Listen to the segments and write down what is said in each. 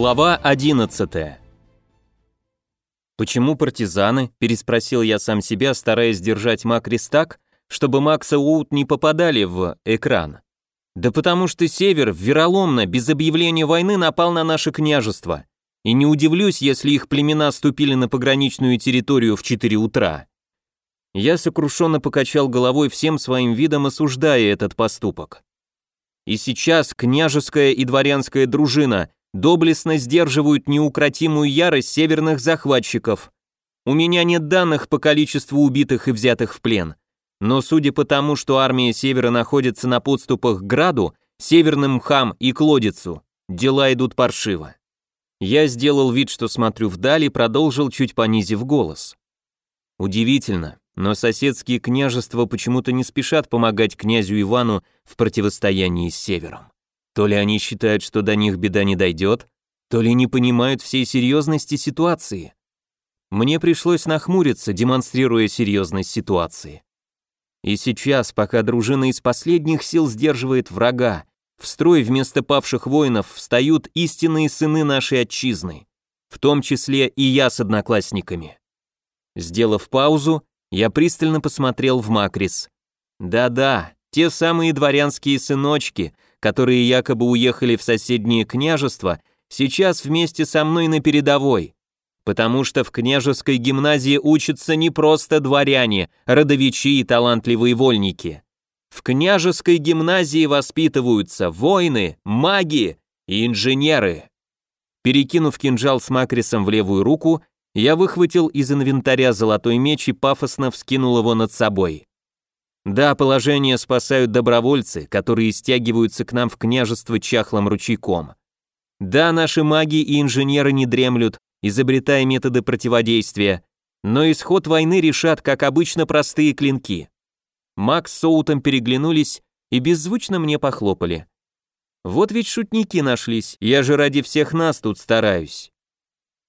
Глава 11 «Почему партизаны?» – переспросил я сам себя, стараясь держать Макрис так, чтобы Макс и Уут не попадали в экран. «Да потому что Север вероломно, без объявления войны, напал на наше княжество. И не удивлюсь, если их племена ступили на пограничную территорию в 4 утра». Я сокрушенно покачал головой всем своим видом, осуждая этот поступок. И сейчас княжеская и дворянская дружина доблестно сдерживают неукротимую ярость северных захватчиков. У меня нет данных по количеству убитых и взятых в плен, но судя по тому, что армия севера находится на подступах к Граду, Северным Мхам и Клодицу, дела идут паршиво. Я сделал вид, что смотрю вдали, и продолжил, чуть понизив голос. Удивительно, но соседские княжества почему-то не спешат помогать князю Ивану в противостоянии с севером. То ли они считают, что до них беда не дойдет, то ли не понимают всей серьезности ситуации. Мне пришлось нахмуриться, демонстрируя серьезность ситуации. И сейчас, пока дружина из последних сил сдерживает врага, в строй вместо павших воинов встают истинные сыны нашей отчизны, в том числе и я с одноклассниками. Сделав паузу, я пристально посмотрел в Макрис. Да-да, те самые дворянские сыночки, которые якобы уехали в соседние княжества, сейчас вместе со мной на передовой. Потому что в княжеской гимназии учатся не просто дворяне, родовичи и талантливые вольники. В княжеской гимназии воспитываются воины, маги и инженеры. Перекинув кинжал с макрисом в левую руку, я выхватил из инвентаря золотой меч и пафосно вскинул его над собой. Да, положение спасают добровольцы, которые стягиваются к нам в княжество чахлым ручейком. Да, наши маги и инженеры не дремлют, изобретая методы противодействия, но исход войны решат, как обычно, простые клинки. Макс с Соутом переглянулись и беззвучно мне похлопали. Вот ведь шутники нашлись, я же ради всех нас тут стараюсь.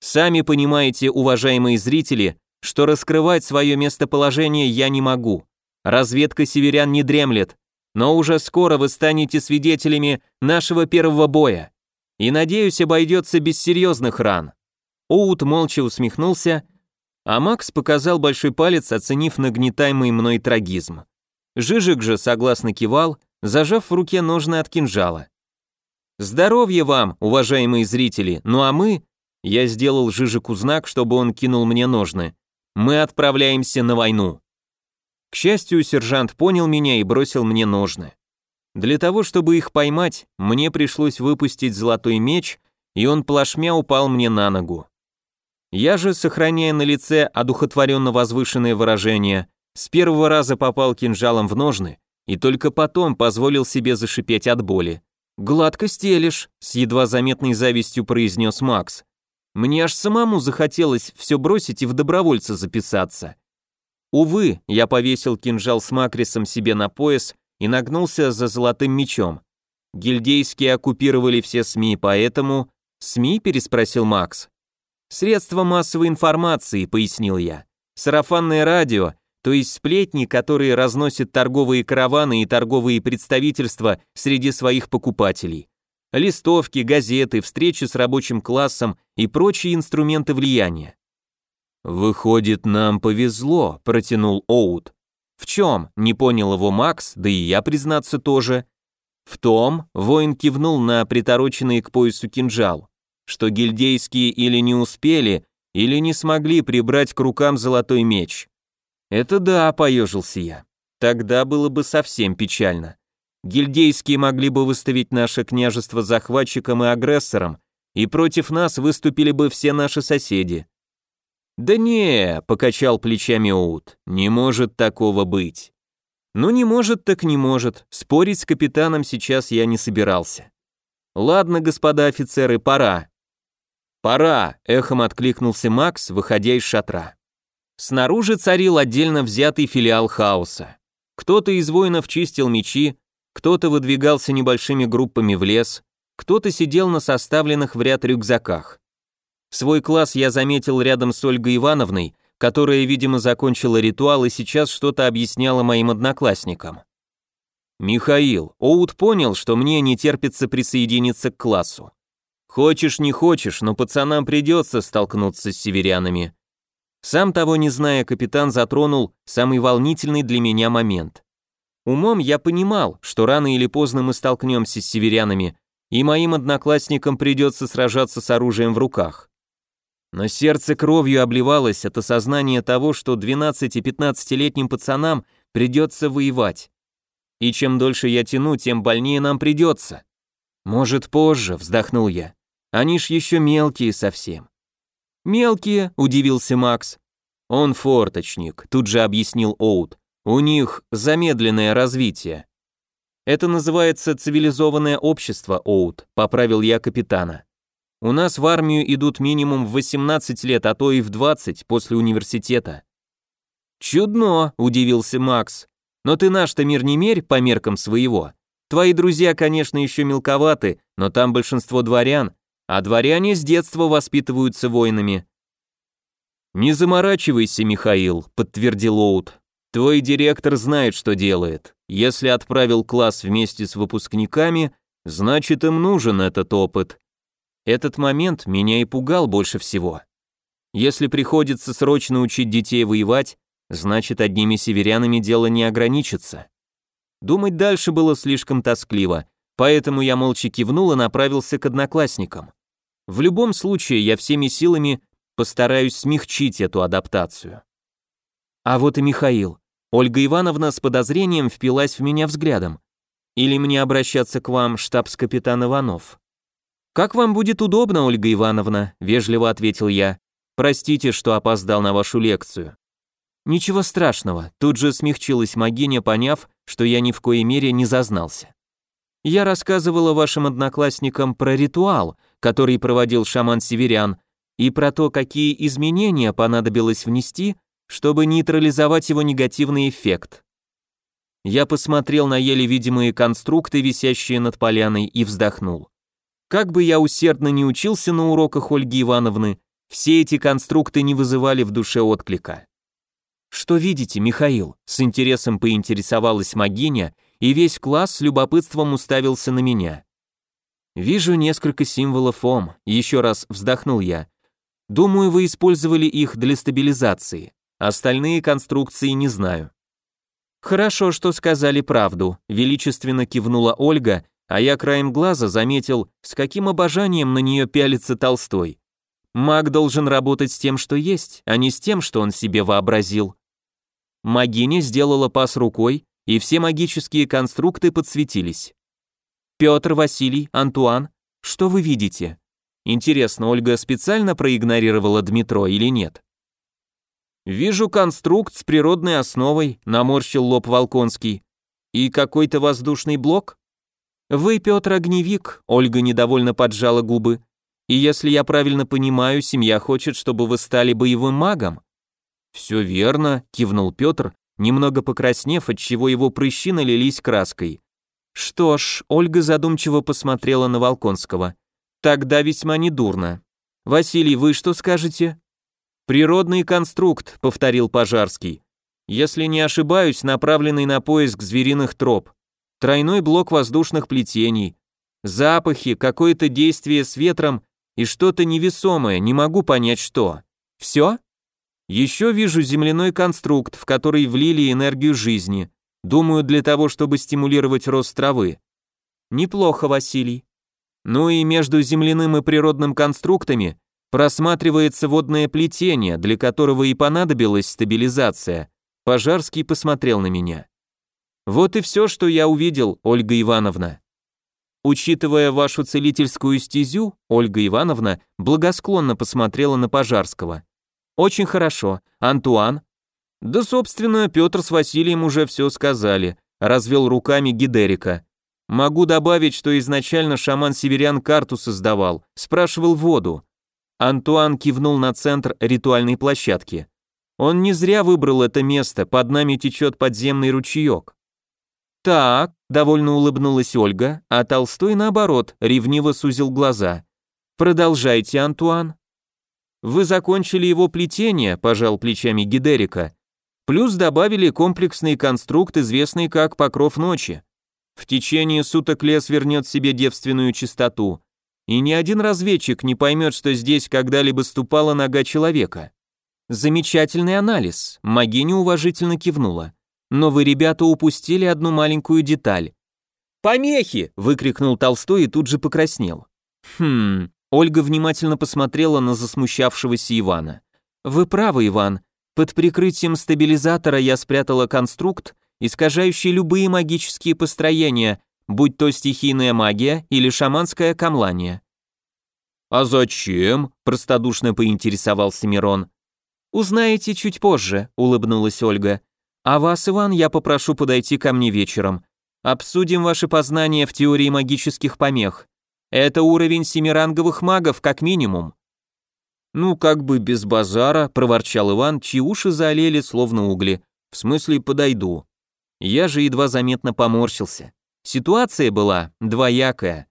Сами понимаете, уважаемые зрители, что раскрывать свое местоположение я не могу. Разведка северян не дремлет, но уже скоро вы станете свидетелями нашего первого боя. И, надеюсь, обойдется без серьезных ран». Оут молча усмехнулся, а Макс показал большой палец, оценив нагнетаемый мной трагизм. Жижик же согласно кивал, зажав в руке ножны от кинжала. «Здоровья вам, уважаемые зрители, ну а мы...» Я сделал Жижику знак, чтобы он кинул мне ножны. «Мы отправляемся на войну». К счастью, сержант понял меня и бросил мне ножны. Для того, чтобы их поймать, мне пришлось выпустить золотой меч, и он плашмя упал мне на ногу. Я же, сохраняя на лице одухотворенно возвышенное выражение, с первого раза попал кинжалом в ножны и только потом позволил себе зашипеть от боли. «Гладко стелишь», — с едва заметной завистью произнес Макс. «Мне аж самому захотелось все бросить и в добровольца записаться. Увы, я повесил кинжал с макрисом себе на пояс и нагнулся за золотым мечом. Гильдейские оккупировали все СМИ, поэтому... СМИ, переспросил Макс. Средства массовой информации, пояснил я. Сарафанное радио, то есть сплетни, которые разносят торговые караваны и торговые представительства среди своих покупателей. Листовки, газеты, встречи с рабочим классом и прочие инструменты влияния. «Выходит, нам повезло», — протянул Оут. «В чем?» — не понял его Макс, да и я, признаться, тоже. «В том», — воин кивнул на притороченный к поясу кинжал, «что гильдейские или не успели, или не смогли прибрать к рукам золотой меч». «Это да», — поежился я. «Тогда было бы совсем печально. Гильдейские могли бы выставить наше княжество захватчиком и агрессором, и против нас выступили бы все наши соседи. «Да не», — покачал плечами Оут, — «не может такого быть». «Ну не может, так не может, спорить с капитаном сейчас я не собирался». «Ладно, господа офицеры, пора». «Пора», — эхом откликнулся Макс, выходя из шатра. Снаружи царил отдельно взятый филиал хаоса. Кто-то из воинов чистил мечи, кто-то выдвигался небольшими группами в лес, кто-то сидел на составленных в ряд рюкзаках. Свой класс я заметил рядом с Ольгой Ивановной, которая, видимо, закончила ритуал и сейчас что-то объясняла моим одноклассникам. Михаил, Оут понял, что мне не терпится присоединиться к классу. Хочешь, не хочешь, но пацанам придется столкнуться с северянами. Сам того не зная, капитан затронул самый волнительный для меня момент. Умом я понимал, что рано или поздно мы столкнемся с северянами, и моим одноклассникам придется сражаться с оружием в руках. Но сердце кровью обливалось от осознания того, что 12- и 15-летним пацанам придется воевать. И чем дольше я тяну, тем больнее нам придется. Может, позже, вздохнул я. Они ж еще мелкие совсем. Мелкие, удивился Макс. Он форточник, тут же объяснил Оут. У них замедленное развитие. Это называется цивилизованное общество, Оут, поправил я капитана. У нас в армию идут минимум в 18 лет, а то и в 20 после университета. Чудно, удивился Макс. Но ты наш-то мир не мерь по меркам своего. Твои друзья, конечно, еще мелковаты, но там большинство дворян, а дворяне с детства воспитываются воинами. «Не заморачивайся, Михаил», — подтвердил Оут. «Твой директор знает, что делает. Если отправил класс вместе с выпускниками, значит, им нужен этот опыт». Этот момент меня и пугал больше всего. Если приходится срочно учить детей воевать, значит, одними северянами дело не ограничится. Думать дальше было слишком тоскливо, Поэтому я молча кивнул и направился к одноклассникам. В любом случае, я всеми силами постараюсь смягчить эту адаптацию. А вот и Михаил. Ольга Ивановна с подозрением впилась в меня взглядом. Или мне обращаться к вам, штабс-капитан Иванов? Как вам будет удобно, Ольга Ивановна, вежливо ответил я. Простите, что опоздал на вашу лекцию. Ничего страшного, тут же смягчилась Магиня, поняв, что я ни в коей мере не зазнался. Я рассказывала вашим одноклассникам про ритуал, который проводил шаман-северян, и про то, какие изменения понадобилось внести, чтобы нейтрализовать его негативный эффект. Я посмотрел на еле видимые конструкты, висящие над поляной, и вздохнул. Как бы я усердно не учился на уроках Ольги Ивановны, все эти конструкты не вызывали в душе отклика. «Что видите, Михаил?» — с интересом поинтересовалась Магиня и весь класс с любопытством уставился на меня. «Вижу несколько символов ОМ», — еще раз вздохнул я. «Думаю, вы использовали их для стабилизации. Остальные конструкции не знаю». «Хорошо, что сказали правду», — величественно кивнула Ольга, а я краем глаза заметил, с каким обожанием на нее пялится Толстой. Маг должен работать с тем, что есть, а не с тем, что он себе вообразил. Магиня сделала пас рукой, и все магические конструкты подсветились. Петр, Василий, Антуан, что вы видите? Интересно, Ольга специально проигнорировала Дмитро или нет? Вижу конструкт с природной основой, наморщил лоб Волконский. И какой-то воздушный блок? Вы, Петр, огневик, Ольга недовольно поджала губы. И если я правильно понимаю, семья хочет, чтобы вы стали боевым магом? Все верно, кивнул Петр, немного покраснев, от чего его прыщи налились краской. Что ж, Ольга задумчиво посмотрела на Волконского. Тогда весьма недурно. Василий, вы что скажете? Природный конструкт, повторил Пожарский. Если не ошибаюсь, направленный на поиск звериных троп. Тройной блок воздушных плетений. Запахи, какое-то действие с ветром и что-то невесомое, не могу понять что. Все? Еще вижу земляной конструкт, в который влили энергию жизни. Думаю, для того, чтобы стимулировать рост травы. Неплохо, Василий. Ну и между земляным и природным конструктами просматривается водное плетение, для которого и понадобилась стабилизация. Пожарский посмотрел на меня. Вот и все, что я увидел, Ольга Ивановна. Учитывая вашу целительскую стезю, Ольга Ивановна благосклонно посмотрела на Пожарского. Очень хорошо. Антуан? Да, собственно, Петр с Василием уже все сказали, развел руками Гидерика. Могу добавить, что изначально шаман-северян карту создавал, спрашивал воду. Антуан кивнул на центр ритуальной площадки. Он не зря выбрал это место, под нами течет подземный ручеек. Так, довольно улыбнулась Ольга, а Толстой, наоборот, ревниво сузил глаза. Продолжайте, Антуан. Вы закончили его плетение, пожал плечами Гидерика. Плюс добавили комплексный конструкт, известный как покров ночи. В течение суток лес вернет себе девственную чистоту. и ни один разведчик не поймет, что здесь когда-либо ступала нога человека. Замечательный анализ, Магиня уважительно кивнула. Но вы, ребята, упустили одну маленькую деталь. «Помехи!» — выкрикнул Толстой и тут же покраснел. Хм, Ольга внимательно посмотрела на засмущавшегося Ивана. Вы правы, Иван. Под прикрытием стабилизатора я спрятала конструкт, искажающий любые магические построения, будь то стихийная магия или шаманское камлание. «А зачем?» – простодушно поинтересовался Мирон. «Узнаете чуть позже», – улыбнулась Ольга. «А вас, Иван, я попрошу подойти ко мне вечером. Обсудим ваши познания в теории магических помех. Это уровень семиранговых магов, как минимум». «Ну, как бы без базара», – проворчал Иван, чьи уши заолели, словно угли. «В смысле, подойду». Я же едва заметно поморщился. Ситуация была двоякая.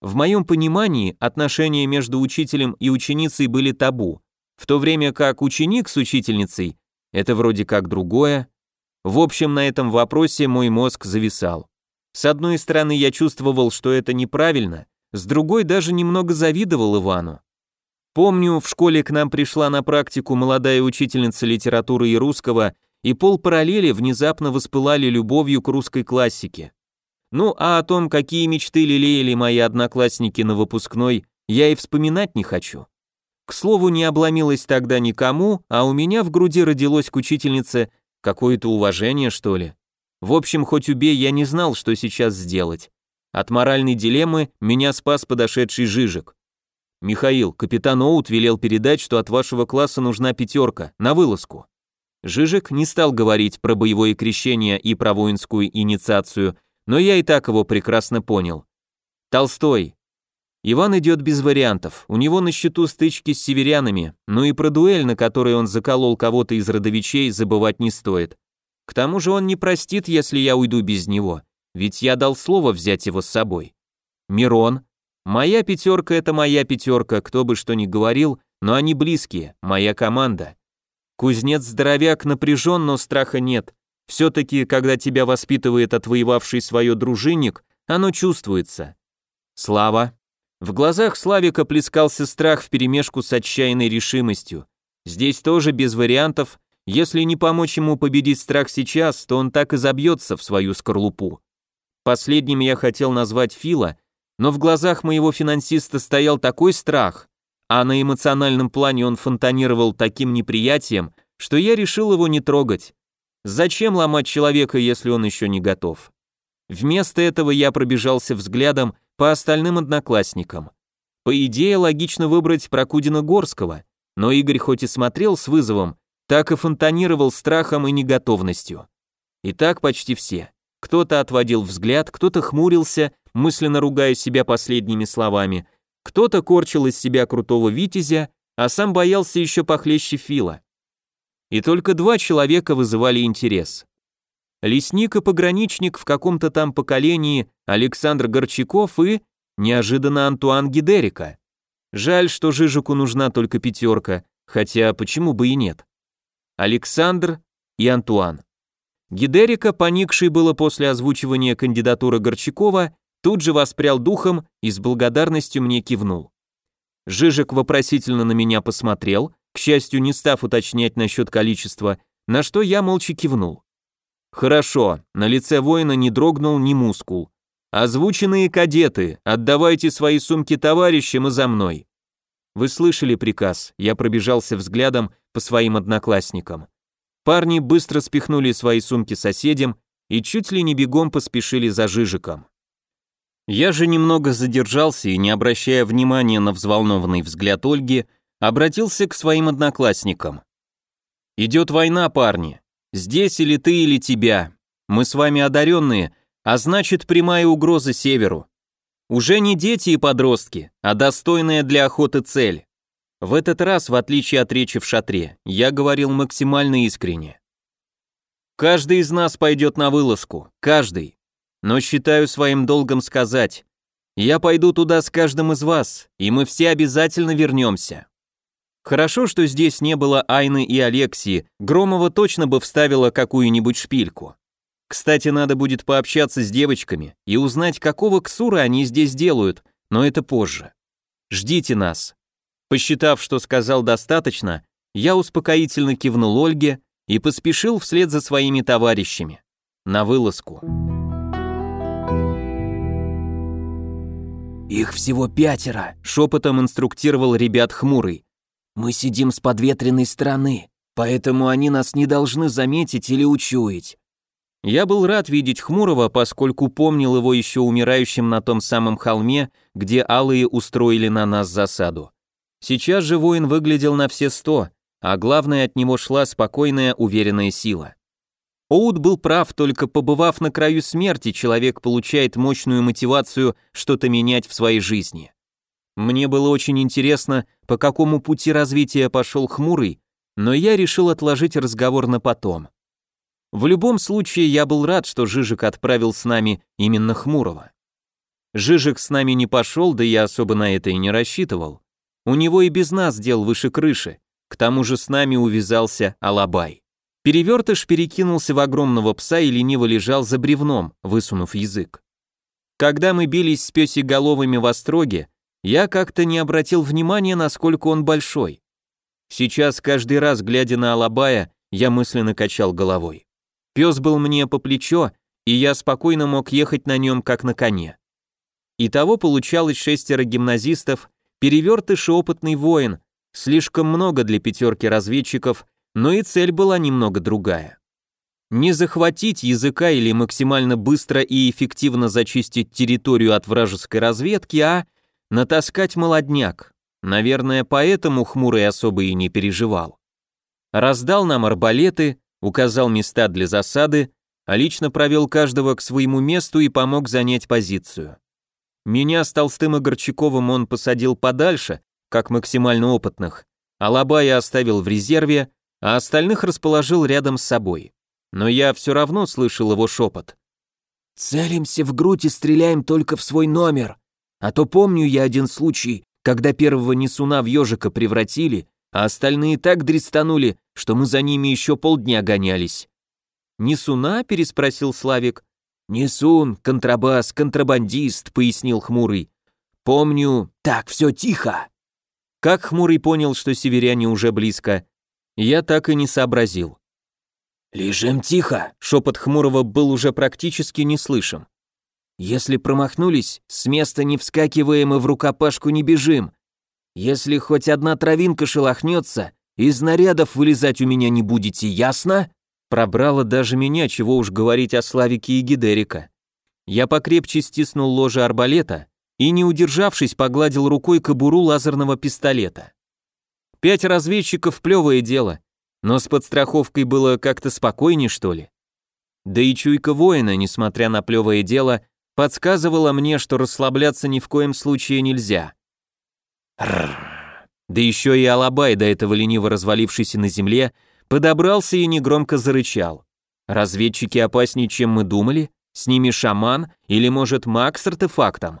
В моем понимании отношения между учителем и ученицей были табу, в то время как ученик с учительницей – это вроде как другое. В общем, на этом вопросе мой мозг зависал. С одной стороны, я чувствовал, что это неправильно, с другой даже немного завидовал Ивану. Помню, в школе к нам пришла на практику молодая учительница литературы и русского, и пол параллели внезапно воспылали любовью к русской классике. Ну а о том, какие мечты лелеяли мои одноклассники на выпускной, я и вспоминать не хочу. К слову, не обломилось тогда никому, а у меня в груди родилось к учительнице какое-то уважение, что ли. В общем, хоть убей, я не знал, что сейчас сделать. От моральной дилеммы меня спас подошедший Жижик. «Михаил, капитан Оут велел передать, что от вашего класса нужна пятерка, на вылазку». Жижик не стал говорить про боевое крещение и про воинскую инициацию, но я и так его прекрасно понял. Толстой. Иван идет без вариантов, у него на счету стычки с северянами, ну и про дуэль, на которой он заколол кого-то из родовичей, забывать не стоит. К тому же он не простит, если я уйду без него, ведь я дал слово взять его с собой. Мирон. Моя пятерка — это моя пятерка, кто бы что ни говорил, но они близкие, моя команда. Кузнец-здоровяк напряжен, но страха нет. Все-таки, когда тебя воспитывает отвоевавший свое дружинник, оно чувствуется. Слава. В глазах Славика плескался страх вперемешку с отчаянной решимостью. Здесь тоже без вариантов, если не помочь ему победить страх сейчас, то он так и забьется в свою скорлупу. Последним я хотел назвать Фила, но в глазах моего финансиста стоял такой страх, а на эмоциональном плане он фонтанировал таким неприятием, что я решил его не трогать. Зачем ломать человека, если он еще не готов? Вместо этого я пробежался взглядом по остальным одноклассникам. По идее, логично выбрать Прокудина Горского, но Игорь хоть и смотрел с вызовом, так и фонтанировал страхом и неготовностью. И так почти все. Кто-то отводил взгляд, кто-то хмурился, мысленно ругая себя последними словами, кто-то корчил из себя крутого витязя, а сам боялся еще похлеще Фила и только два человека вызывали интерес. Лесник и пограничник в каком-то там поколении Александр Горчаков и, неожиданно, Антуан Гидерика. Жаль, что Жижику нужна только пятерка, хотя почему бы и нет. Александр и Антуан. Гидерика, поникший было после озвучивания кандидатуры Горчакова, тут же воспрял духом и с благодарностью мне кивнул. Жижик вопросительно на меня посмотрел, к счастью, не став уточнять насчет количества, на что я молча кивнул. Хорошо, на лице воина не дрогнул ни мускул. Озвученные кадеты, отдавайте свои сумки товарищам и за мной. Вы слышали приказ, я пробежался взглядом по своим одноклассникам. Парни быстро спихнули свои сумки соседям и чуть ли не бегом поспешили за Жижиком. Я же немного задержался и, не обращая внимания на взволнованный взгляд Ольги, обратился к своим одноклассникам. «Идет война, парни. Здесь или ты, или тебя. Мы с вами одаренные, а значит прямая угроза северу. Уже не дети и подростки, а достойная для охоты цель. В этот раз, в отличие от речи в шатре, я говорил максимально искренне. Каждый из нас пойдет на вылазку, каждый. Но считаю своим долгом сказать, я пойду туда с каждым из вас, и мы все обязательно вернемся. Хорошо, что здесь не было Айны и Алексии, Громова точно бы вставила какую-нибудь шпильку. Кстати, надо будет пообщаться с девочками и узнать, какого ксура они здесь делают, но это позже. Ждите нас». Посчитав, что сказал достаточно, я успокоительно кивнул Ольге и поспешил вслед за своими товарищами. На вылазку. «Их всего пятеро», — шепотом инструктировал ребят хмурый. «Мы сидим с подветренной стороны, поэтому они нас не должны заметить или учуять». Я был рад видеть Хмурого, поскольку помнил его еще умирающим на том самом холме, где алые устроили на нас засаду. Сейчас же воин выглядел на все сто, а главное, от него шла спокойная, уверенная сила. Оуд был прав, только побывав на краю смерти, человек получает мощную мотивацию что-то менять в своей жизни. Мне было очень интересно, по какому пути развития пошел Хмурый, но я решил отложить разговор на потом. В любом случае, я был рад, что Жижик отправил с нами именно Хмурого. Жижик с нами не пошел, да я особо на это и не рассчитывал. У него и без нас дел выше крыши, к тому же с нами увязался Алабай. Перевертыш перекинулся в огромного пса и лениво лежал за бревном, высунув язык. Когда мы бились с пёсеголовыми в остроге, я как-то не обратил внимания, насколько он большой. Сейчас, каждый раз, глядя на Алабая, я мысленно качал головой. Пес был мне по плечо, и я спокойно мог ехать на нем, как на коне. Итого получалось шестеро гимназистов, перевертыш и опытный воин, слишком много для пятерки разведчиков, но и цель была немного другая. Не захватить языка или максимально быстро и эффективно зачистить территорию от вражеской разведки, а натаскать молодняк. Наверное, поэтому Хмурый особо и не переживал. Раздал нам арбалеты, указал места для засады, а лично провел каждого к своему месту и помог занять позицию. Меня с Толстым и Горчаковым он посадил подальше, как максимально опытных, а Лобая оставил в резерве, а остальных расположил рядом с собой. Но я все равно слышал его шепот. «Целимся в грудь и стреляем только в свой номер. А то помню я один случай, когда первого несуна в ежика превратили, а остальные так дрестанули, что мы за ними еще полдня гонялись». «Несуна?» – переспросил Славик. «Несун, контрабас, контрабандист», – пояснил Хмурый. «Помню...» «Так, все тихо!» Как Хмурый понял, что северяне уже близко, я так и не сообразил. «Лежим тихо!» — шепот Хмурого был уже практически неслышим. «Если промахнулись, с места не вскакиваем и в рукопашку не бежим. Если хоть одна травинка шелохнется, из нарядов вылезать у меня не будете, ясно?» Пробрало даже меня, чего уж говорить о Славике и Гидерика. Я покрепче стиснул ложе арбалета и, не удержавшись, погладил рукой кобуру лазерного пистолета. Пять разведчиков – плевое дело, но с подстраховкой было как-то спокойнее, что ли. Да и чуйка воина, несмотря на плевое дело, подсказывала мне, что расслабляться ни в коем случае нельзя. Рррр. Да еще и Алабай, до этого лениво развалившийся на земле, подобрался и негромко зарычал. Разведчики опаснее, чем мы думали? С ними шаман или, может, маг с артефактом?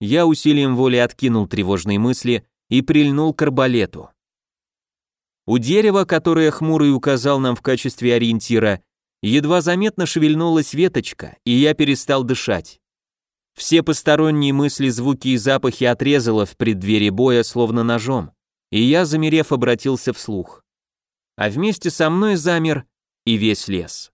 Я усилием воли откинул тревожные мысли и прильнул к арбалету. У дерева, которое Хмурый указал нам в качестве ориентира, едва заметно шевельнулась веточка, и я перестал дышать. Все посторонние мысли, звуки и запахи отрезало в преддверии боя словно ножом, и я, замерев, обратился вслух. А вместе со мной замер и весь лес.